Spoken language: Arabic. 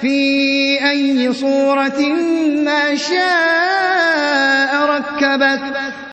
فِي أَيِّ صُورَةٍ مَّا شَاءَ رَكَّبَكَ